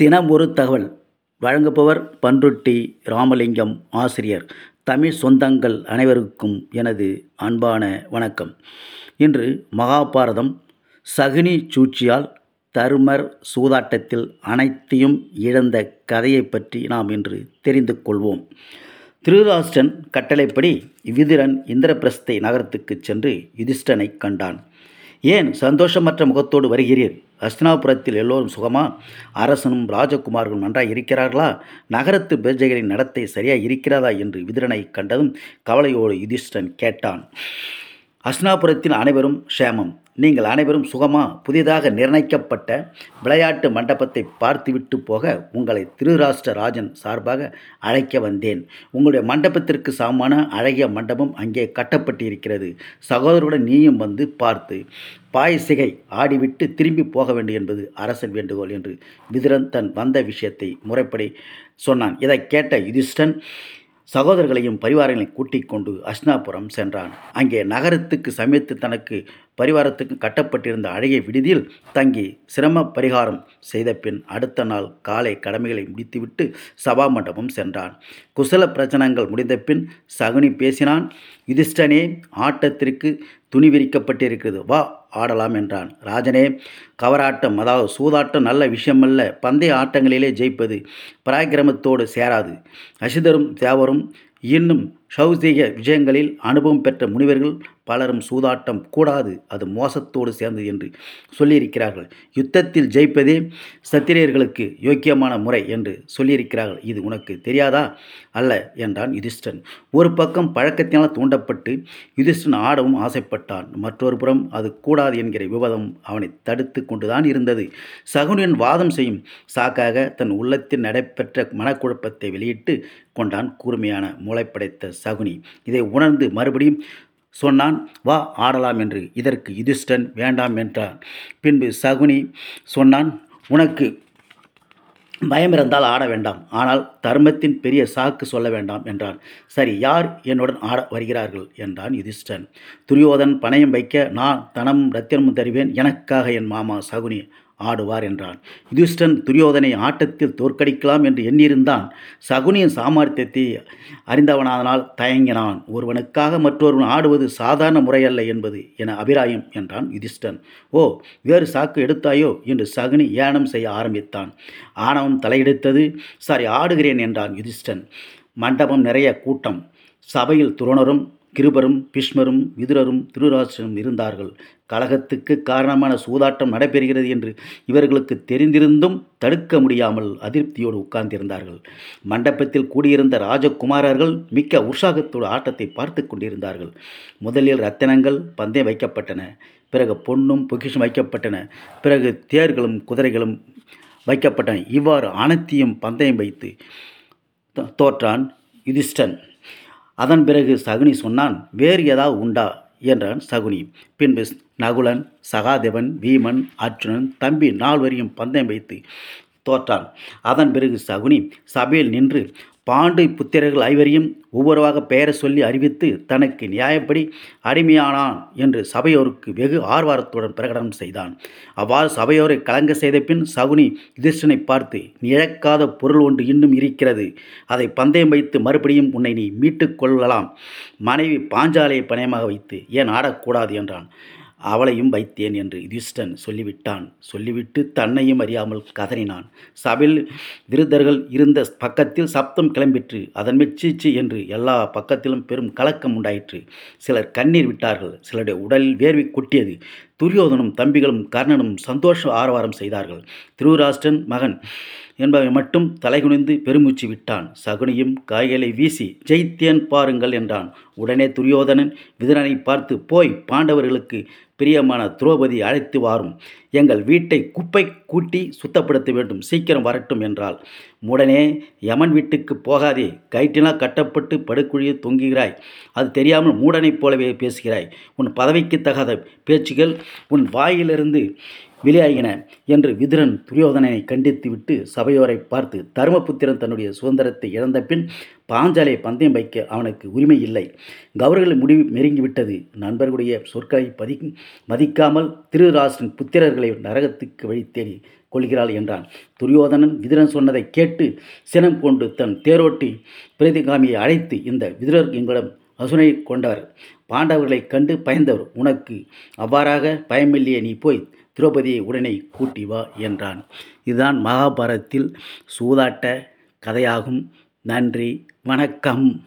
தினம் ஒரு தகவல். வழங்குபவர் பன்ருட்டி ராமலிங்கம் ஆசிரியர். தமிழ் சொந்தங்கள் அனைவருக்கும் எனது அன்பான வணக்கம். இன்று மகாபாரதம் சகுனி சூழ்ச்சியால் தருமர் சூதாட்டத்தில் அனைத்தையும் இழந்த கதையை பற்றி நாம் இன்று தெரிந்து கொள்வோம். திருராஷ்டன் கட்டளைப்படி விதிரன் இந்திரபிரஸ்தை நகரத்துக்கு சென்று யுதிஷ்டனை கண்டான். ஏன் சந்தோஷமற்ற முகத்தோடு வருகிறீர்? அஸ்தினாபுரத்தில் எல்லோரும் சுகமா? அரசனும் ராஜகுமார்களும் நன்றாய் இருக்கிறார்களா? நகரத்து பிரஜைகளின் நடத்தை சரியாக இருக்கிறதா? என்று விதிரனை கண்டதும் கவலையோடு யுதிஷ்டன் கேட்டான். அஸ்னாபுரத்தின் அனைவரும் க்ஷேமம். நீங்கள் அனைவரும் சுகமா புதிதாக நிர்ணயிக்கப்பட்ட விளையாட்டு மண்டபத்தை பார்த்துவிட்டு போக உங்களை திருராஷ்டிர ராஜன் சார்பாக அழைக்க வந்தேன். உங்களுடைய மண்டபத்திற்கு சமமான அழகிய மண்டபம் அங்கே கட்டப்பட்டிருக்கிறது. சகோதரருடன் நீயும் வந்து பார்த்து பாயசிகை ஆடிவிட்டு திரும்பி போக வேண்டும் என்பது அரசன் வேண்டுகோள் என்று விதிரன் தன் வந்த விஷயத்தை முறைப்படி சொன்னான். இதை கேட்ட யுதிஷ்டன் சகோதரர்களையும் பரிவாரங்களையும் கூட்டிக் கொண்டு அஸ்னாபுரம் சென்றான். அங்கே நகரத்துக்கு சமைத்து தனக்கு பரிவாரத்துக்கு கட்டப்பட்டிருந்த அழகிய விடுதியில் தங்கி சிரம பரிகாரம் செய்த பின் அடுத்த நாள் காலை கடமைகளை முடித்துவிட்டு சபா மண்டபம் சென்றான். குசல பிரச்சனங்கள் முடிந்த பின் சகுனி பேசினான். யுதிஷ்டனே ஆட்டத்திற்கு துணி விரிக்கப்பட்டிருக்கிறது. வா ஆடலாம் என்றான். ராஜனே கவராட்டம் அதாவது சூதாட்டம் நல்ல விஷயமல்ல. பந்தய ஆட்டங்களிலே ஜெயிப்பது பராக்கிரமத்தோடு சேராது. அசிதரும் தேவரும் இன்னும் சௌசிக விஜயங்களில் அனுபவம் பெற்ற முனிவர்கள் பலரும் சூதாட்டம் கூடாது அது மோசத்தோடு சேர்ந்தது என்று சொல்லியிருக்கிறார்கள். யுத்தத்தில் ஜெயிப்பதே சத்திரியர்களுக்கு யோக்கியமான முறை என்று சொல்லியிருக்கிறார்கள். இது உனக்கு தெரியாதா? அல்ல என்றான் யுதிஷ்டன் ஒரு பக்கம் பழக்கத்தினால் தூண்டப்பட்டு யுதிஷ்டன் ஆடவும் ஆசைப்பட்டான். மற்றொரு புறம் அது கூடாது என்கிற விவாதம் அவனை தடுத்து கொண்டுதான் இருந்தது. சகுனியன் வாதம் செய்யும் சாக்காக தன் உள்ளத்தில் நடைபெற்ற மனக்குழப்பத்தை வெளியிட்டு கொண்டான் கூர்மையான முளைப்படைத்த சகுனி. இதை உணர்ந்து மறுபடியும் சொன்னான் வா ஆடலாம் என்று. இதற்கு யுதிஷ்டன் வேண்டாம் என்றான். பின்பு சகுனி சொன்னான் உனக்கு பயம் இருந்தால் ஆட வேண்டாம். ஆனால் தர்மத்தின் பெரிய சாக்கு சொல்ல வேண்டாம் என்றான். சரி யார் என்னுடன் ஆட வருகிறார்கள்? என்றான் யுதிஷ்டன். துரியோதன் பணையம் வைக்க நான் தனமும் ரத்தினமும் தருவேன். எனக்காக என் மாமா சகுனி. ஆடுவார் என்றான். யுதிஷ்டன் துரியோதனை ஆட்டத்தில் தோற்கடிக்கலாம் என்று எண்ணியிருந்தான். சகுனியின் சாமர்த்தியத்தை அறிந்தவனாதனால் தயங்கினான். ஒருவனுக்காக மற்றொருவன் ஆடுவது சாதாரண முறையல்ல என்பது என அபிராயம் என்றான் யுதிஷ்டன் ஓ வேறு சாக்கு எடுத்தாயோ? என்று சகுனி ஏனம் செய்ய ஆரம்பித்தான். ஆணவம் தலையெடுத்தது. சாரி ஆடுகிறேன் என்றான் யுதிஷ்டன் மண்டபம் நிறைய கூட்டம். சபையில் துறணரும் கிருபரும் பீஷ்மரும் விதுரரும் திருராஷ்டிரனும் இருந்தார்கள். கழகத்துக்கு காரணமான சூதாட்டம் நடைபெறுகிறது என்று இவர்களுக்கு தெரிந்திருந்தும் தடுக்க முடியாமல் அதிருப்தியோடு உட்கார்ந்திருந்தார்கள். மண்டபத்தில் கூடியிருந்த ராஜகுமாரர்கள் மிக்க உற்சாகத்தோடு ஆட்டத்தை பார்த்து கொண்டிருந்தார்கள். முதலில் ரத்தினங்கள் பந்தயம் வைக்கப்பட்டன. பிறகு பொன்னும் பொக்கிஷம் வைக்கப்பட்டன. பிறகு தேர்களும் குதிரைகளும் வைக்கப்பட்டன. இவ்வாறு அனைத்தையும் பந்தயம் வைத்து தோற்றான் யுதிஷ்டன் அதன் பிறகு சகுனி சொன்னான் வேறு ஏதாவது உண்டா? என்றான் சகுனி. பின்பு நகுலன் சகாதேவன் வீமன் அர்ஜுனன் தம்பி நால்வரையும் பந்தயம் வைத்து தோற்றான். அதன் பிறகு சகுனி சபையில் நின்று பாண்டு புத்திரர்கள் ஐவரையும் ஒவ்வொருவாக பெயரை சொல்லி அறிவித்து தனக்கு நியாயப்படி அடிமையானான் என்று சபையோருக்கு வெகு ஆர்வாரத்துடன் பிரகடனம் செய்தான். அவ்வாறு சபையோரை கலங்க செய்த பின் சகுனி யுதிஷ்டனை பார்த்து நீ இழக்காத பொருள் ஒன்று இன்னும் இருக்கிறது. அதை பந்தயம் வைத்து மறுபடியும் உன்னை நீ மீட்டுக் கொள்ளலாம். மனைவி பாஞ்சாலையை பணயமாக வைத்து ஏன் ஆடக்கூடாது? என்றான். அவளையும் வைத்தேன் என்று யுதிஷ்டன் சொல்லிவிட்டான். சொல்லிவிட்டு தன்னையும் அறியாமல் கதறினான். சபையில் விருதர்கள் இருந்த பக்கத்தில் சப்தம் கிளம்பிற்று. அதன் மெச்சிச்சு என்று எல்லா பக்கத்திலும் பெரும் கலக்கம் உண்டாயிற்று. சிலர் கண்ணீர் விட்டார்கள். சிலருடைய உடலில் வேர்வை கொட்டியது. துரியோதனும் தம்பிகளும் கர்ணனும் சந்தோஷ ஆரவாரம் செய்தார்கள். திருராஷ்டன் மகன் என்பவை மட்டும் தலைகுனிந்து பெருமூச்சு விட்டான். சகுனியும் காய்களை வீசி ஜெயித்தேன் பாருங்கள் என்றான். உடனே துரியோதனன் விதுரனை பார்த்து போய் பாண்டவர்களுக்கு பிரியமான துரோபதி அழைத்து வாரும். எங்கள் வீட்டை குப்பை கூட்டி சுத்தப்படுத்த வேண்டும். சீக்கிரம் வரட்டும் என்றால் உடனே யமன் வீட்டுக்கு போகாதே. கயிற்றினால் கட்டப்பட்டு படுக்குழியை தொங்குகிறாய். அது தெரியாமல் மூடனைப் போலவே பேசுகிறாய். உன் பதவிக்கு தகாத பேச்சுகள் உன் வாயிலிருந்து வெளியாகின என்று விதுரன் துரியோதனனை கண்டித்துவிட்டு சபையோரை பார்த்து தருமபுத்திரன் தன்னுடைய சுதந்திரத்தை இழந்த பின் பாஞ்சாலை பந்தயம் வைக்க அவனுக்கு உரிமை இல்லை. கௌரவர்கள் முடிவு நெருங்கிவிட்டது. நண்பர்களுடைய சொற்களை பதி மதிக்காமல் திருராசின் புத்திரர்களை நரகத்துக்கு வழி தேடி கொள்கிறாள் என்றான். துரியோதனன் விதுரன் சொன்னதை கேட்டு சினம் கொண்டு தன் தேரோட்டி பிரதிகாமியை அழைத்து இந்த விதுரர் எங்களிடம் அசுனை கொண்டார். பாண்டவர்களைக் கண்டு பயந்தவர் உனக்கு அவ்வாறாக பயமில்லையே நீ போய் திரௌபதியை உடனே கூட்டி வா என்றான். இதுதான் மகாபாரதத்தில் சூதாட்ட கதையாகும். நன்றி. வணக்கம்.